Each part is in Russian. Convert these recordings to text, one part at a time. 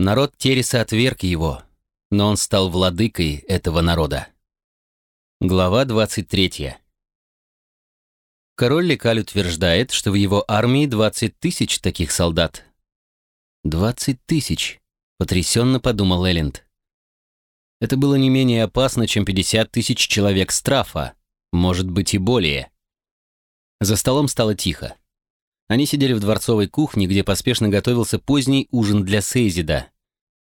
Народ Тереса отверг его, но он стал владыкой этого народа. Глава 23. Король Лекаль утверждает, что в его армии 20 тысяч таких солдат. 20 тысяч, потрясенно подумал Элленд. Это было не менее опасно, чем 50 тысяч человек страфа, может быть и более. За столом стало тихо. Они сидели в дворцовой кухне, где поспешно готовился поздний ужин для Сейзида.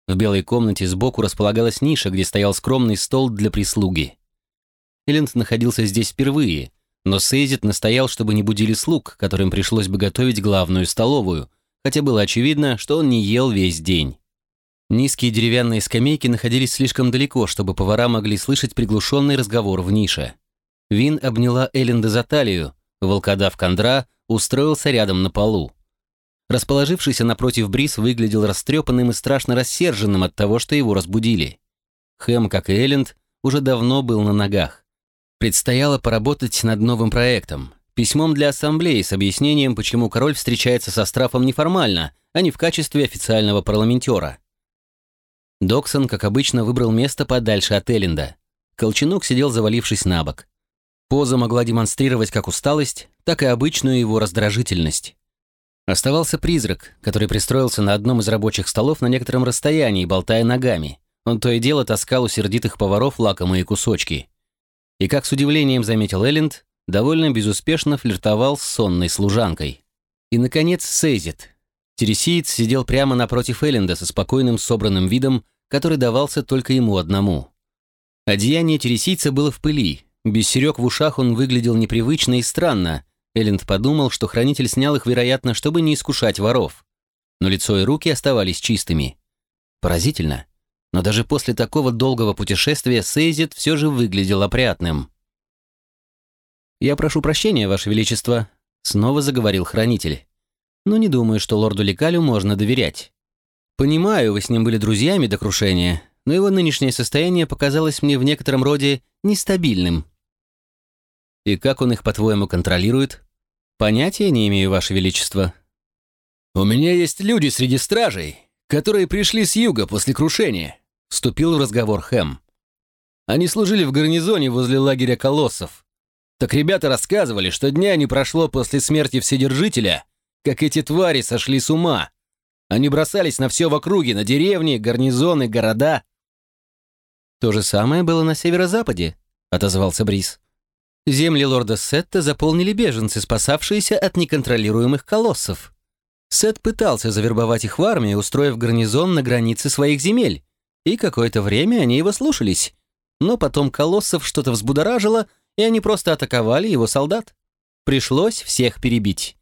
В белой комнате сбоку располагалась ниша, где стоял скромный стол для прислуги. Элленд находился здесь впервые, но Сейзит настоял, чтобы не будили слуг, которым пришлось бы готовить главную столовую, хотя было очевидно, что он не ел весь день. Низкие деревянные скамейки находились слишком далеко, чтобы повара могли слышать приглушенный разговор в нише. Вин обняла Элленда за талию, волкодав Кондра устроился рядом на полу. Расположившийся напротив Брис выглядел растрепанным и страшно рассерженным от того, что его разбудили. Хэм, как и Элленд, уже давно был на ногах. Предстояло поработать над новым проектом, письмом для ассамблеи с объяснением, почему король встречается со Страфом неформально, а не в качестве официального парламентера. Доксон, как обычно, выбрал место подальше от Элленда. Колченок сидел, завалившись на бок. Поза могла демонстрировать как усталость, так и обычную его раздражительность. Оставался призрак, который пристроился на одном из рабочих столов на некотором расстоянии, болтая ногами. Он то и дело таскал у сердитых поваров лакомые кусочки. И, как с удивлением заметил Элленд, довольно безуспешно флиртовал с сонной служанкой. И, наконец, Сейзит, Тересиец сидел прямо напротив Элленда со спокойным собранным видом, который давался только ему одному. Одеяние тересийца было в пыли. Без серег в ушах он выглядел непривычно и странно. Элленд подумал, что хранитель снял их, вероятно, чтобы не искушать воров. Но лицо и руки оставались чистыми. Поразительно. Но даже после такого долгого путешествия Сейзит все же выглядел опрятным. «Я прошу прощения, Ваше Величество», — снова заговорил хранитель но не думаю, что лорду Лекалю можно доверять. Понимаю, вы с ним были друзьями до крушения, но его нынешнее состояние показалось мне в некотором роде нестабильным. И как он их, по-твоему, контролирует? Понятия не имею, Ваше Величество. У меня есть люди среди стражей, которые пришли с юга после крушения, вступил в разговор Хэм. Они служили в гарнизоне возле лагеря колоссов. Так ребята рассказывали, что дня не прошло после смерти Вседержителя, как эти твари сошли с ума. Они бросались на все в округе, на деревни, гарнизоны, города. То же самое было на северо-западе, отозвался Брис. Земли лорда Сетта заполнили беженцы, спасавшиеся от неконтролируемых колоссов. Сет пытался завербовать их в армию, устроив гарнизон на границе своих земель, и какое-то время они его слушались. Но потом колоссов что-то взбудоражило, и они просто атаковали его солдат. Пришлось всех перебить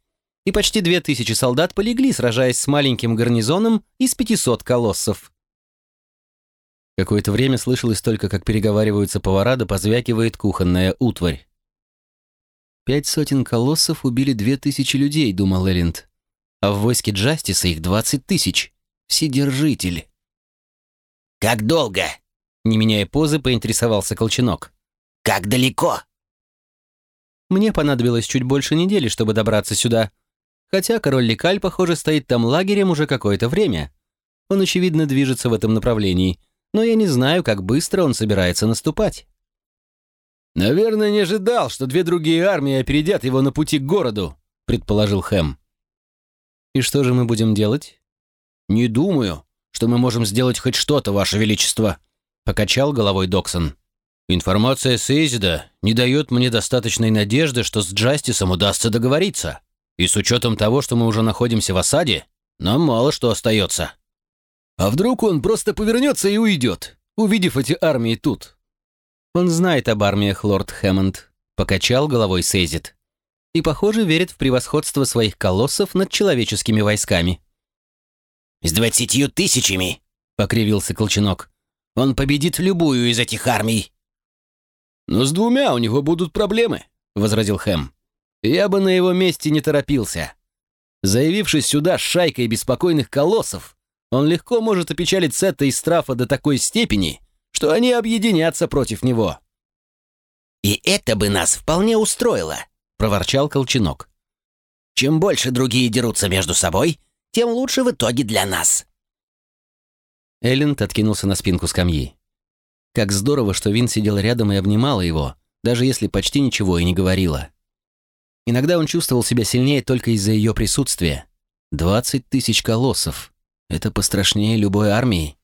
и почти две тысячи солдат полегли, сражаясь с маленьким гарнизоном из 500 колоссов. Какое-то время слышалось только, как переговариваются повара, да позвякивает кухонная утварь. «Пять сотен колоссов убили две тысячи людей», — думал Элленд. «А в войске Джастиса их двадцать тысяч. Вседержитель». «Как долго?» — не меняя позы, поинтересовался Колченок. «Как далеко?» «Мне понадобилось чуть больше недели, чтобы добраться сюда», Хотя король Лекаль, похоже, стоит там лагерем уже какое-то время. Он, очевидно, движется в этом направлении, но я не знаю, как быстро он собирается наступать. «Наверное, не ожидал, что две другие армии опередят его на пути к городу», — предположил Хэм. «И что же мы будем делать?» «Не думаю, что мы можем сделать хоть что-то, Ваше Величество», — покачал головой Доксон. «Информация с Эйзида не дает мне достаточной надежды, что с Джастисом удастся договориться. И с учетом того, что мы уже находимся в осаде, нам мало что остается. А вдруг он просто повернется и уйдет, увидев эти армии тут? Он знает об армиях, лорд Хэммонд, покачал головой Сейзит. И, похоже, верит в превосходство своих колоссов над человеческими войсками. «С двадцатью тысячами», — покривился Колченок. «Он победит любую из этих армий». «Но с двумя у него будут проблемы», — возразил Хэм. Я бы на его месте не торопился. Заявившись сюда с шайкой беспокойных колоссов, он легко может опечалить Сетта и Страфа до такой степени, что они объединятся против него. «И это бы нас вполне устроило», — проворчал Колченок. «Чем больше другие дерутся между собой, тем лучше в итоге для нас». Элленд откинулся на спинку скамьи. Как здорово, что Вин сидел рядом и обнимала его, даже если почти ничего и не говорила. Иногда он чувствовал себя сильнее только из-за ее присутствия. Двадцать тысяч колоссов. Это пострашнее любой армии.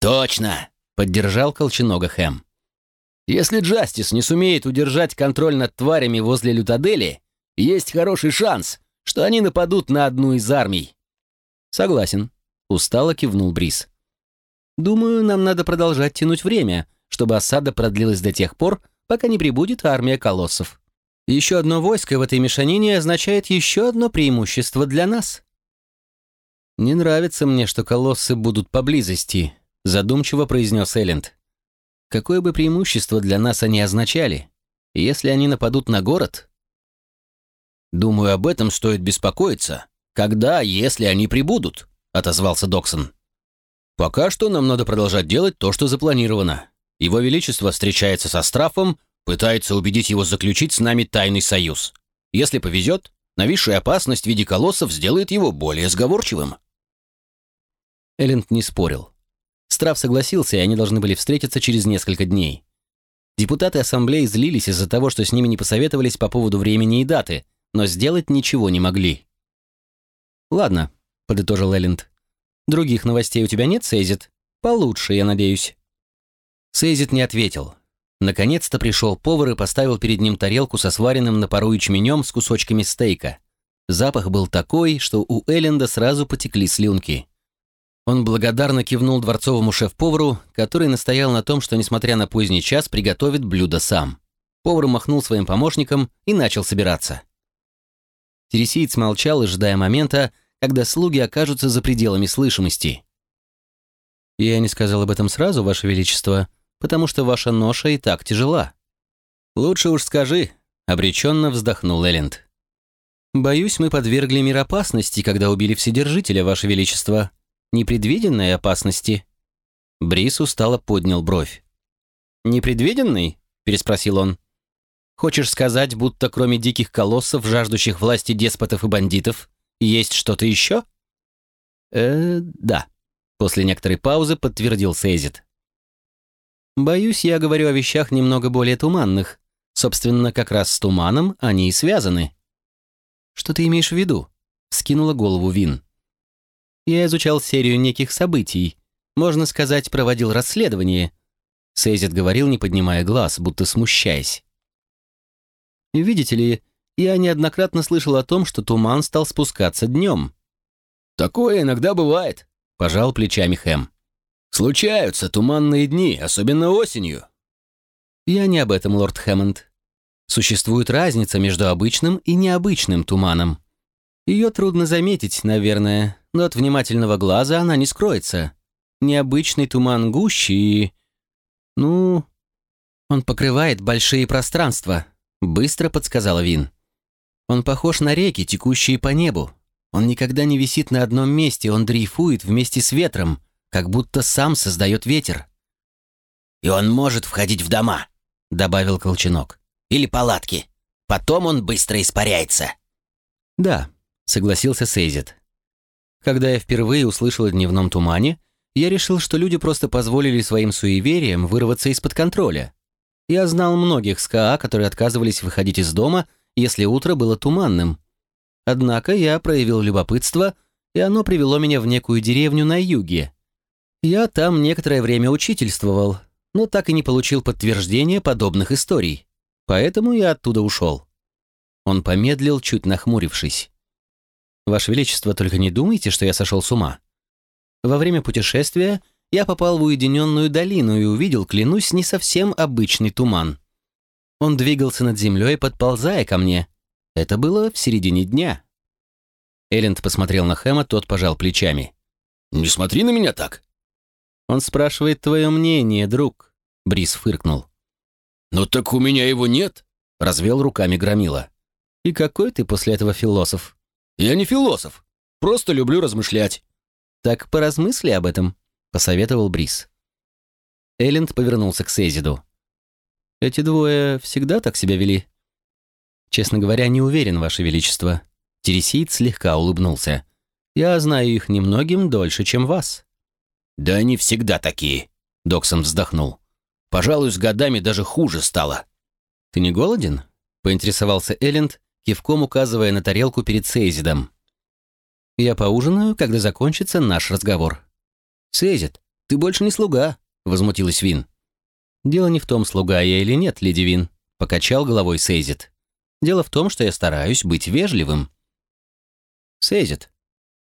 «Точно!» — поддержал Колченога Хэм. «Если Джастис не сумеет удержать контроль над тварями возле Лютадели, есть хороший шанс, что они нападут на одну из армий». «Согласен», — устало кивнул Брис. «Думаю, нам надо продолжать тянуть время, чтобы осада продлилась до тех пор, пока не прибудет армия колоссов. Еще одно войско в этой мешанине означает еще одно преимущество для нас». «Не нравится мне, что колоссы будут поблизости», — задумчиво произнес Элленд. «Какое бы преимущество для нас они означали? Если они нападут на город, «Думаю, об этом стоит беспокоиться. Когда, если они прибудут?» — отозвался Доксон. «Пока что нам надо продолжать делать то, что запланировано. Его Величество встречается со Страфом, пытается убедить его заключить с нами тайный союз. Если повезет, нависшая опасность в виде колоссов сделает его более сговорчивым». Элленд не спорил. Страф согласился, и они должны были встретиться через несколько дней. Депутаты ассамблеи злились из-за того, что с ними не посоветовались по поводу времени и даты, но сделать ничего не могли. «Ладно», — подытожил Элленд. «Других новостей у тебя нет, Сейзит? Получше, я надеюсь». Сейзит не ответил. Наконец-то пришел повар и поставил перед ним тарелку со сваренным на пару ячменем с кусочками стейка. Запах был такой, что у Элленда сразу потекли слюнки. Он благодарно кивнул дворцовому шеф-повару, который настоял на том, что, несмотря на поздний час, приготовит блюдо сам. Повар махнул своим помощникам и начал собираться. Тересиец молчал, ожидая момента, когда слуги окажутся за пределами слышимости. «Я не сказал об этом сразу, Ваше Величество, потому что ваша ноша и так тяжела». «Лучше уж скажи», — обреченно вздохнул Элленд. «Боюсь, мы подвергли мир опасности, когда убили Вседержителя, Ваше Величество. Непредвиденной опасности». Брис устало поднял бровь. «Непредвиденный?» — переспросил он. Хочешь сказать, будто кроме диких колоссов, жаждущих власти деспотов и бандитов, есть что-то еще? Э, да. После некоторой паузы подтвердил Сейзит. Боюсь, я говорю о вещах немного более туманных. Собственно, как раз с туманом они и связаны. Что ты имеешь в виду? Скинула голову Вин. Я изучал серию неких событий. Можно сказать, проводил расследование. Сейзит говорил, не поднимая глаз, будто смущаясь. Видите ли, я неоднократно слышал о том, что туман стал спускаться днем. «Такое иногда бывает», — пожал плечами Хэм. «Случаются туманные дни, особенно осенью». «Я не об этом, лорд Хэммонд. Существует разница между обычным и необычным туманом. Ее трудно заметить, наверное, но от внимательного глаза она не скроется. Необычный туман гуще и... Ну, он покрывает большие пространства, Быстро подсказала Вин. Он похож на реки, текущие по небу. Он никогда не висит на одном месте, он дрейфует вместе с ветром, как будто сам создает ветер. «И он может входить в дома», — добавил Колченок. «Или палатки. Потом он быстро испаряется». «Да», — согласился Сейзит. «Когда я впервые услышал о дневном тумане, я решил, что люди просто позволили своим суевериям вырваться из-под контроля. Я знал многих СКА, которые отказывались выходить из дома, если утро было туманным. Однако я проявил любопытство, и оно привело меня в некую деревню на юге. Я там некоторое время учительствовал, но так и не получил подтверждения подобных историй. Поэтому я оттуда ушел. Он помедлил, чуть нахмурившись. «Ваше Величество, только не думайте, что я сошел с ума. Во время путешествия я попал в уединенную долину и увидел, клянусь, не совсем обычный туман. Он двигался над землей, подползая ко мне. Это было в середине дня. Элленд посмотрел на Хэма, тот пожал плечами. «Не смотри на меня так!» «Он спрашивает твое мнение, друг», — Брис фыркнул. «Ну так у меня его нет», — развел руками Громила. «И какой ты после этого философ?» «Я не философ, просто люблю размышлять». «Так поразмысли об этом», — посоветовал Брис. Элленд повернулся к Сейзиду. «Эти двое всегда так себя вели?» «Честно говоря, не уверен, Ваше Величество». Тересиец слегка улыбнулся. «Я знаю их немногим дольше, чем вас». «Да они всегда такие», — Доксон вздохнул. «Пожалуй, с годами даже хуже стало». «Ты не голоден?» — поинтересовался Элленд, кивком указывая на тарелку перед Сейзидом. «Я поужинаю, когда закончится наш разговор». «Сейзид, ты больше не слуга», — возмутилась Вин. «Дело не в том, слуга я или нет, леди Вин», — покачал головой Сейзид. «Дело в том, что я стараюсь быть вежливым». «Сейзид».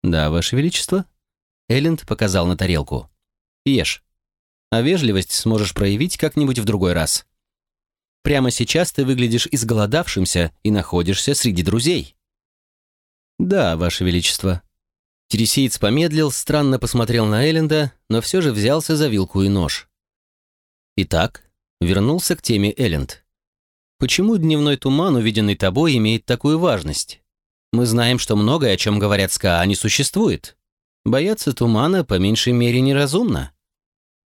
«Да, Ваше Величество». Элленд показал на тарелку. «Ешь. А вежливость сможешь проявить как-нибудь в другой раз». Прямо сейчас ты выглядишь изголодавшимся и находишься среди друзей». «Да, Ваше Величество». Тересиец помедлил, странно посмотрел на Элленда, но все же взялся за вилку и нож. Итак, вернулся к теме Элленд. «Почему дневной туман, увиденный тобой, имеет такую важность? Мы знаем, что многое, о чем говорят СКА, не существует. Бояться тумана по меньшей мере неразумно.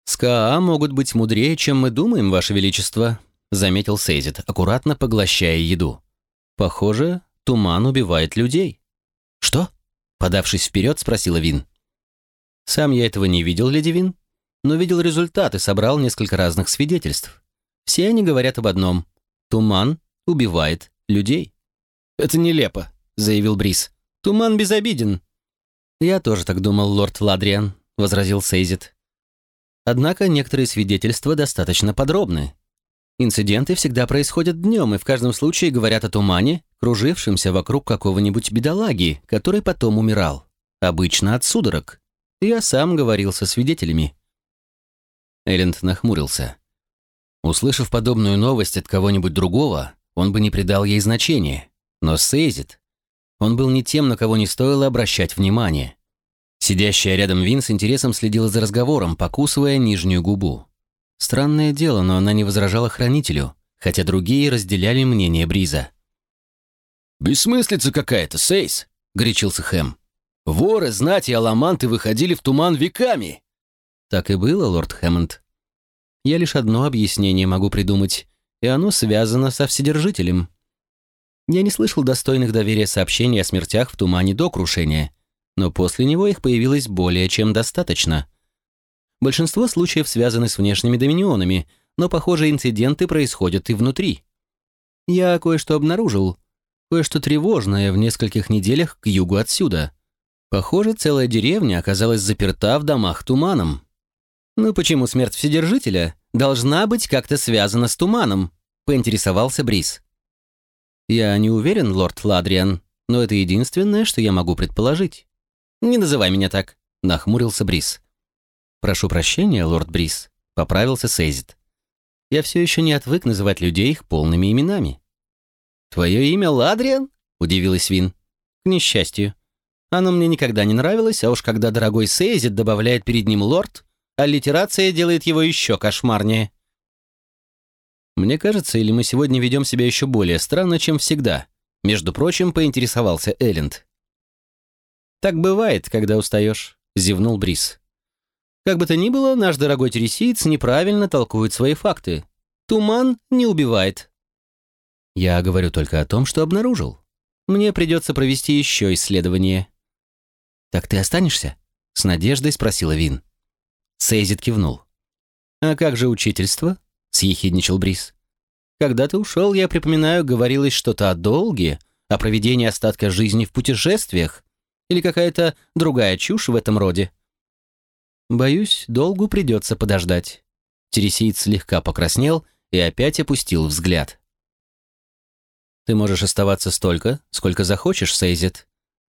СКА могут быть мудрее, чем мы думаем, Ваше Величество, — заметил Сейзит, аккуратно поглощая еду. «Похоже, туман убивает людей». «Что?» — подавшись вперед, спросила Вин. «Сам я этого не видел, леди Вин, но видел результаты, собрал несколько разных свидетельств. Все они говорят об одном. Туман убивает людей». «Это нелепо», — заявил Брис. «Туман безобиден». «Я тоже так думал, лорд Ладриан», — возразил Сейзит. Однако некоторые свидетельства достаточно подробны, Инциденты всегда происходят днем и в каждом случае говорят о тумане, кружившемся вокруг какого-нибудь бедолаги, который потом умирал. Обычно от судорог. Я сам говорил со свидетелями. Элленд нахмурился. Услышав подобную новость от кого-нибудь другого, он бы не придал ей значения. Но Сейзит... Он был не тем, на кого не стоило обращать внимание. Сидящая рядом Вин с интересом следила за разговором, покусывая нижнюю губу. Странное дело, но она не возражала хранителю, хотя другие разделяли мнение Бриза. «Бессмыслица какая-то, Сейс!» — горячился Хэм. «Воры, знать и аламанты выходили в туман веками!» Так и было, лорд Хэммонд. Я лишь одно объяснение могу придумать, и оно связано со Вседержителем. Я не слышал достойных доверия сообщений о смертях в тумане до крушения, но после него их появилось более чем достаточно — Большинство случаев связаны с внешними доминионами, но, похоже, инциденты происходят и внутри. Я кое-что обнаружил, кое-что тревожное в нескольких неделях к югу отсюда. Похоже, целая деревня оказалась заперта в домах туманом. «Ну почему смерть Вседержителя должна быть как-то связана с туманом?» — поинтересовался Брис. «Я не уверен, лорд Ладриан, но это единственное, что я могу предположить». «Не называй меня так», — нахмурился Брис. «Прошу прощения, лорд Брис», — поправился Сейзит. «Я все еще не отвык называть людей их полными именами». «Твое имя Ладриан?» — удивилась Вин. «К несчастью. Оно мне никогда не нравилось, а уж когда дорогой Сейзит добавляет перед ним лорд, аллитерация делает его еще кошмарнее». «Мне кажется, или мы сегодня ведем себя еще более странно, чем всегда?» Между прочим, поинтересовался Элленд. «Так бывает, когда устаешь», — зевнул Брис. Как бы то ни было, наш дорогой тересиец неправильно толкует свои факты. Туман не убивает. Я говорю только о том, что обнаружил. Мне придется провести еще исследование. «Так ты останешься?» — с надеждой спросила Вин. Сейзит кивнул. «А как же учительство?» — съехидничал Брис. «Когда ты ушел, я припоминаю, говорилось что-то о долге, о проведении остатка жизни в путешествиях или какая-то другая чушь в этом роде. Боюсь, долгу придется подождать. Тересиец слегка покраснел и опять опустил взгляд. Ты можешь оставаться столько, сколько захочешь, Сейзит.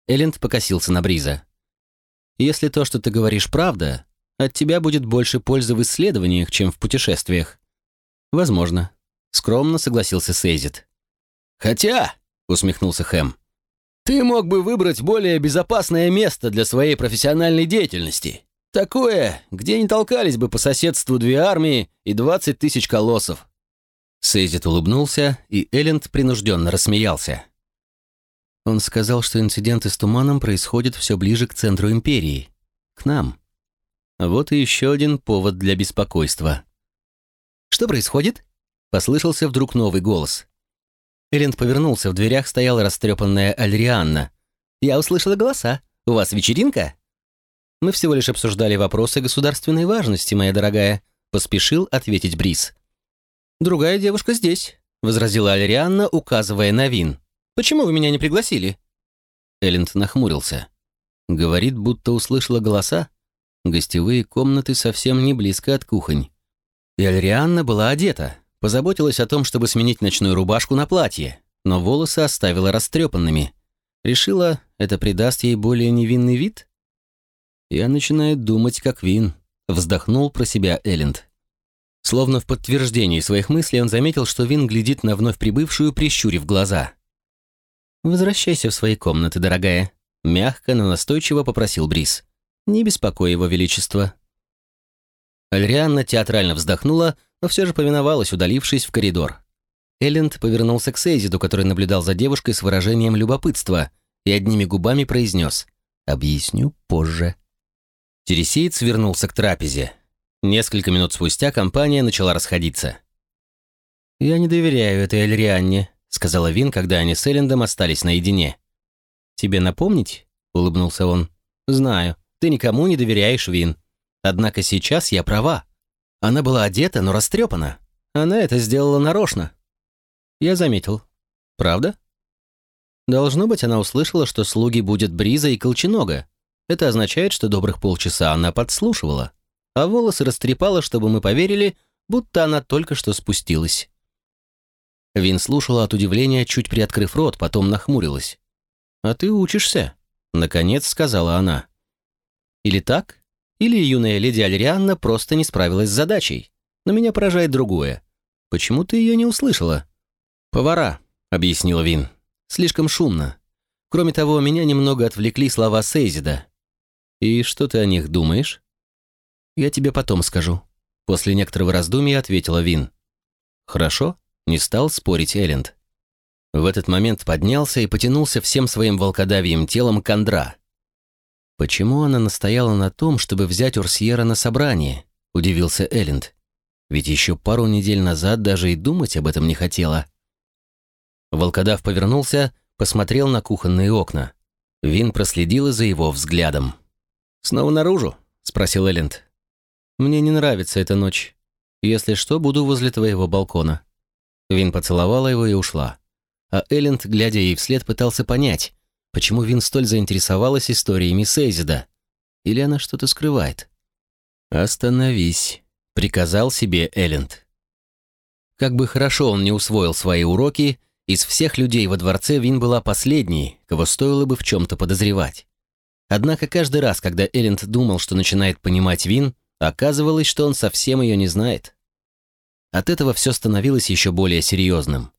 Элленд покосился на Бриза. Если то, что ты говоришь, правда, от тебя будет больше пользы в исследованиях, чем в путешествиях. Возможно. Скромно согласился Сейзит. Хотя, усмехнулся Хэм, ты мог бы выбрать более безопасное место для своей профессиональной деятельности. Такое, где не толкались бы по соседству две армии и двадцать тысяч колоссов. Сейзит улыбнулся, и Элленд принужденно рассмеялся. Он сказал, что инциденты с туманом происходят все ближе к центру империи. К нам. Вот и еще один повод для беспокойства. «Что происходит?» — послышался вдруг новый голос. Элленд повернулся, в дверях стояла растрепанная Альрианна. «Я услышала голоса. У вас вечеринка?» Мы всего лишь обсуждали вопросы государственной важности, моя дорогая», — поспешил ответить Брис. «Другая девушка здесь», — возразила Альрианна, указывая на Вин. «Почему вы меня не пригласили?» Элленд нахмурился. Говорит, будто услышала голоса. Гостевые комнаты совсем не близко от кухонь. И Альрианна была одета, позаботилась о том, чтобы сменить ночную рубашку на платье, но волосы оставила растрепанными. Решила, это придаст ей более невинный вид? Я начинаю думать, как Вин. Вздохнул про себя Элленд. Словно в подтверждении своих мыслей он заметил, что Вин глядит на вновь прибывшую, прищурив глаза. «Возвращайся в свои комнаты, дорогая», — мягко, но настойчиво попросил Брис. «Не беспокой его величество». Альрианна театрально вздохнула, но все же повиновалась, удалившись в коридор. Элленд повернулся к Сейзиду, который наблюдал за девушкой с выражением любопытства, и одними губами произнес «Объясню позже». Тересиец вернулся к трапезе. Несколько минут спустя компания начала расходиться. «Я не доверяю этой Эльрианне», — сказала Вин, когда они с Эллендом остались наедине. «Тебе напомнить?» — улыбнулся он. «Знаю, ты никому не доверяешь, Вин. Однако сейчас я права. Она была одета, но растрепана. Она это сделала нарочно. Я заметил. Правда? Должно быть, она услышала, что слуги будет Бриза и Колченога. Это означает, что добрых полчаса она подслушивала, а волосы растрепала, чтобы мы поверили, будто она только что спустилась. Вин слушала от удивления, чуть приоткрыв рот, потом нахмурилась. «А ты учишься», — наконец сказала она. «Или так, или юная леди Альрианна просто не справилась с задачей. Но меня поражает другое. Почему ты ее не услышала?» «Повара», — объяснил Вин. «Слишком шумно. Кроме того, меня немного отвлекли слова Сейзида. И что ты о них думаешь?» «Я тебе потом скажу», — после некоторого раздумья ответила Вин. «Хорошо», — не стал спорить Элленд. В этот момент поднялся и потянулся всем своим волкодавьим телом к Андра. «Почему она настояла на том, чтобы взять Урсьера на собрание?» — удивился Элленд. «Ведь еще пару недель назад даже и думать об этом не хотела». Волкодав повернулся, посмотрел на кухонные окна. Вин проследила за его взглядом. «Снова наружу?» — спросил Элленд. «Мне не нравится эта ночь. Если что, буду возле твоего балкона». Вин поцеловала его и ушла. А Элленд, глядя ей вслед, пытался понять, почему Вин столь заинтересовалась историями Сейзида. Или она что-то скрывает? «Остановись», — приказал себе Элленд. Как бы хорошо он не усвоил свои уроки, из всех людей во дворце Вин была последней, кого стоило бы в чем-то подозревать. Однако каждый раз, когда Элленд думал, что начинает понимать Вин, оказывалось, что он совсем ее не знает. От этого все становилось еще более серьезным.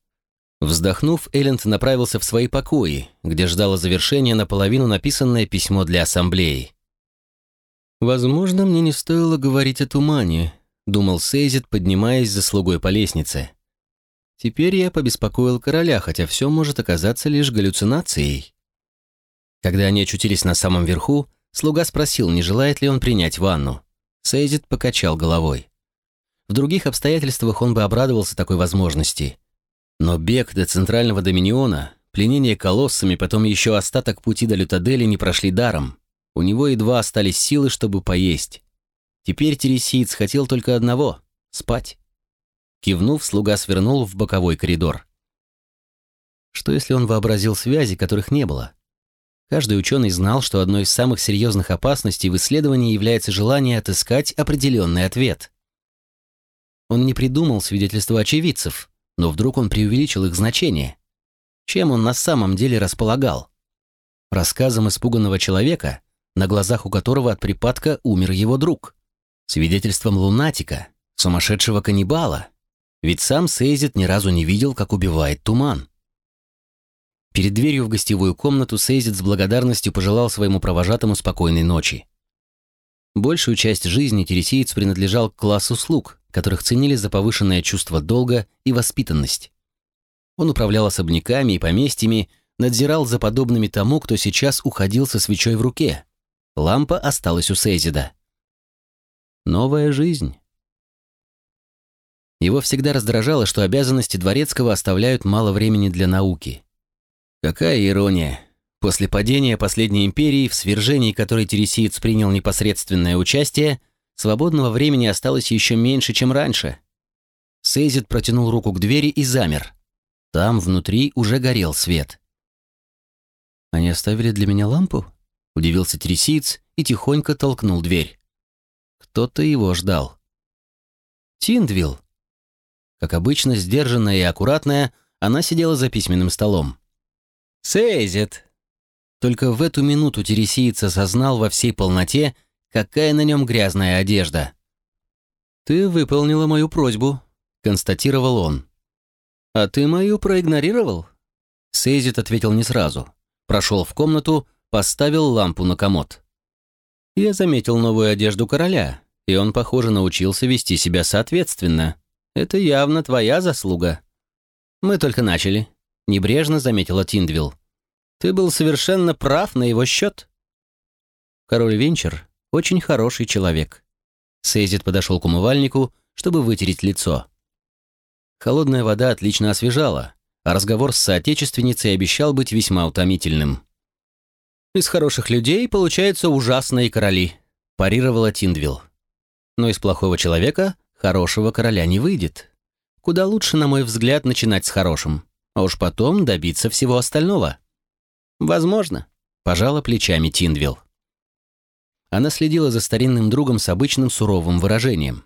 Вздохнув, Элленд направился в свои покои, где ждало завершения наполовину написанное письмо для ассамблеи. «Возможно, мне не стоило говорить о тумане», — думал Сейзит, поднимаясь за слугой по лестнице. Теперь я побеспокоил короля, хотя все может оказаться лишь галлюцинацией. Когда они очутились на самом верху, слуга спросил, не желает ли он принять ванну. Сейзит покачал головой. В других обстоятельствах он бы обрадовался такой возможности. Но бег до центрального доминиона, пленение колоссами, потом еще остаток пути до Лютадели не прошли даром. У него едва остались силы, чтобы поесть. Теперь Тересиец хотел только одного — спать. Кивнув, слуга свернул в боковой коридор. Что если он вообразил связи, которых не было? Каждый ученый знал, что одной из самых серьезных опасностей в исследовании является желание отыскать определенный ответ. Он не придумал свидетельства очевидцев, но вдруг он преувеличил их значение. Чем он на самом деле располагал? Рассказом испуганного человека, на глазах у которого от припадка умер его друг. Свидетельством лунатика, сумасшедшего каннибала, ведь сам Сейзит ни разу не видел, как убивает туман. Перед дверью в гостевую комнату Сейзит с благодарностью пожелал своему провожатому спокойной ночи. Большую часть жизни тересиец принадлежал к классу слуг, которых ценили за повышенное чувство долга и воспитанность. Он управлял особняками и поместьями, надзирал за подобными тому, кто сейчас уходил со свечой в руке. Лампа осталась у Сейзида. Новая жизнь. Его всегда раздражало, что обязанности дворецкого оставляют мало времени для науки. Какая ирония. После падения последней империи, в свержении которой Тересиец принял непосредственное участие, свободного времени осталось еще меньше, чем раньше. Сейзит протянул руку к двери и замер. Там внутри уже горел свет. «Они оставили для меня лампу?» — удивился Тересиец и тихонько толкнул дверь. Кто-то его ждал. Тиндвилл. Как обычно, сдержанная и аккуратная, она сидела за письменным столом. «Сейзит!» Только в эту минуту Тересиец осознал во всей полноте, какая на нем грязная одежда. «Ты выполнила мою просьбу», — констатировал он. «А ты мою проигнорировал?» Сейзит ответил не сразу. Прошел в комнату, поставил лампу на комод. Я заметил новую одежду короля, и он, похоже, научился вести себя соответственно. Это явно твоя заслуга. Мы только начали, небрежно заметила Тиндвилл. Ты был совершенно прав на его счет. Король Венчер очень хороший человек. Сейзит подошел к умывальнику, чтобы вытереть лицо. Холодная вода отлично освежала, а разговор с соотечественницей обещал быть весьма утомительным. «Из хороших людей получаются ужасные короли», – парировала Тиндвилл. «Но из плохого человека хорошего короля не выйдет. Куда лучше, на мой взгляд, начинать с хорошим, а уж потом добиться всего остального». «Возможно», – пожала плечами Тиндвилл. Она следила за старинным другом с обычным суровым выражением.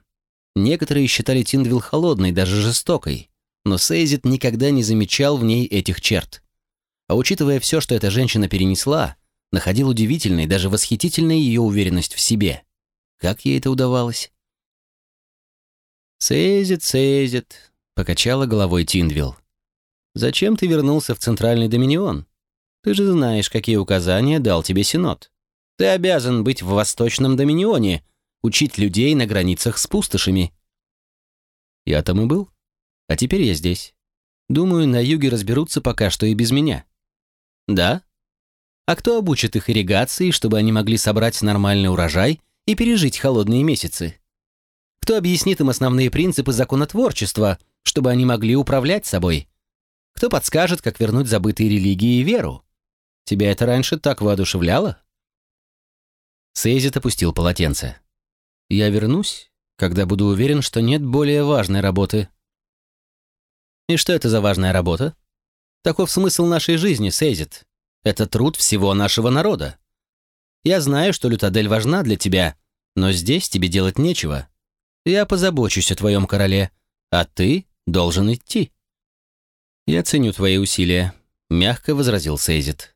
Некоторые считали Тиндвилл холодной, даже жестокой, но Сейзит никогда не замечал в ней этих черт. А учитывая все, что эта женщина перенесла, находил удивительной, даже восхитительной ее уверенность в себе. Как ей это удавалось? «Сейзит, Сейзит», — покачала головой Тиндвилл. «Зачем ты вернулся в Центральный Доминион? Ты же знаешь, какие указания дал тебе Синод. Ты обязан быть в Восточном Доминионе, учить людей на границах с пустошами. Я там и был. А теперь я здесь. Думаю, на юге разберутся пока что и без меня. Да? А кто обучит их ирригации, чтобы они могли собрать нормальный урожай и пережить холодные месяцы? Кто объяснит им основные принципы законотворчества, чтобы они могли управлять собой? Кто подскажет, как вернуть забытые религии и веру? Тебя это раньше так воодушевляло? Сейзит опустил полотенце. Я вернусь, когда буду уверен, что нет более важной работы. И что это за важная работа? Таков смысл нашей жизни, Сейзит. Это труд всего нашего народа. Я знаю, что Лютадель важна для тебя, но здесь тебе делать нечего. Я позабочусь о твоем короле, а ты должен идти. Я ценю твои усилия, мягко возразил Сейзит.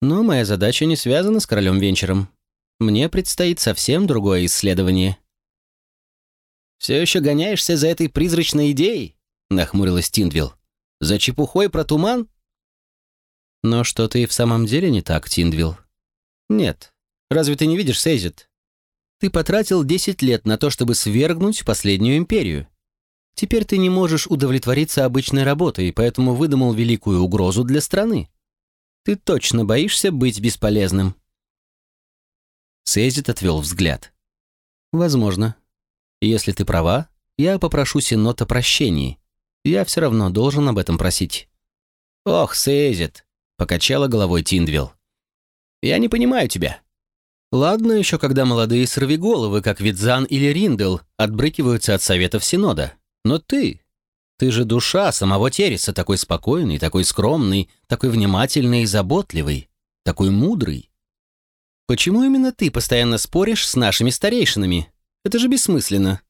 Но моя задача не связана с королем Венчером. Мне предстоит совсем другое исследование». «Все еще гоняешься за этой призрачной идеей?» — нахмурилась Тиндвилл. «За чепухой про туман?» «Но что-то и в самом деле не так, Тиндвилл». «Нет. Разве ты не видишь, Сейзит? Ты потратил 10 лет на то, чтобы свергнуть последнюю империю. Теперь ты не можешь удовлетвориться обычной работой, поэтому выдумал великую угрозу для страны. Ты точно боишься быть бесполезным». Сейзит отвел взгляд. «Возможно. Если ты права, я попрошу Синот о прощении. Я все равно должен об этом просить». «Ох, Сейзит!» — покачала головой Тиндвилл. «Я не понимаю тебя». Ладно еще, когда молодые сорвиголовы, как Видзан или Риндел, отбрыкиваются от советов Синода. Но ты... Ты же душа самого Тереса, такой спокойный, такой скромный, такой внимательный и заботливый, такой мудрый. Почему именно ты постоянно споришь с нашими старейшинами? Это же бессмысленно.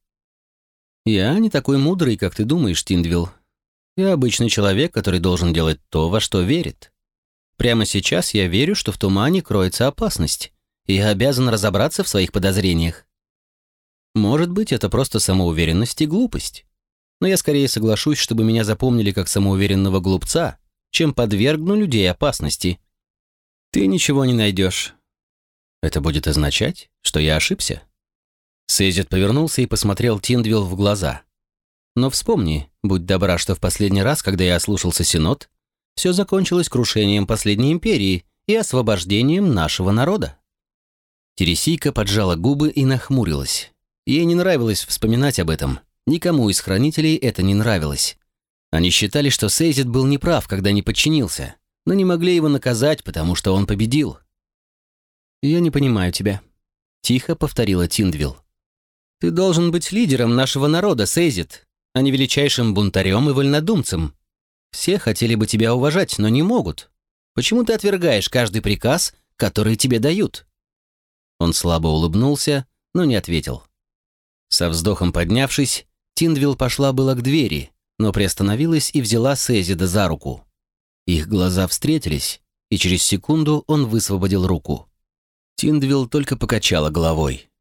Я не такой мудрый, как ты думаешь, Тиндвилл. Я обычный человек, который должен делать то, во что верит. Прямо сейчас я верю, что в тумане кроется опасность, и я обязан разобраться в своих подозрениях. Может быть, это просто самоуверенность и глупость. Но я скорее соглашусь, чтобы меня запомнили как самоуверенного глупца, чем подвергну людей опасности. Ты ничего не найдешь. Это будет означать, что я ошибся. Сейзит повернулся и посмотрел Тиндвилл в глаза. Но вспомни, будь добра, что в последний раз, когда я ослушался Синод, все закончилось крушением последней империи и освобождением нашего народа. Тересийка поджала губы и нахмурилась. Ей не нравилось вспоминать об этом. Никому из хранителей это не нравилось. Они считали, что Сейзит был неправ, когда не подчинился. но не могли его наказать, потому что он победил. «Я не понимаю тебя», — тихо повторила Тиндвилл. «Ты должен быть лидером нашего народа, Сейзит, а не величайшим бунтарем и вольнодумцем. Все хотели бы тебя уважать, но не могут. Почему ты отвергаешь каждый приказ, который тебе дают?» Он слабо улыбнулся, но не ответил. Со вздохом поднявшись, Тиндвилл пошла было к двери, но приостановилась и взяла Сейзида за руку. Их глаза встретились, и через секунду он высвободил руку. Тиндвилл только покачала головой.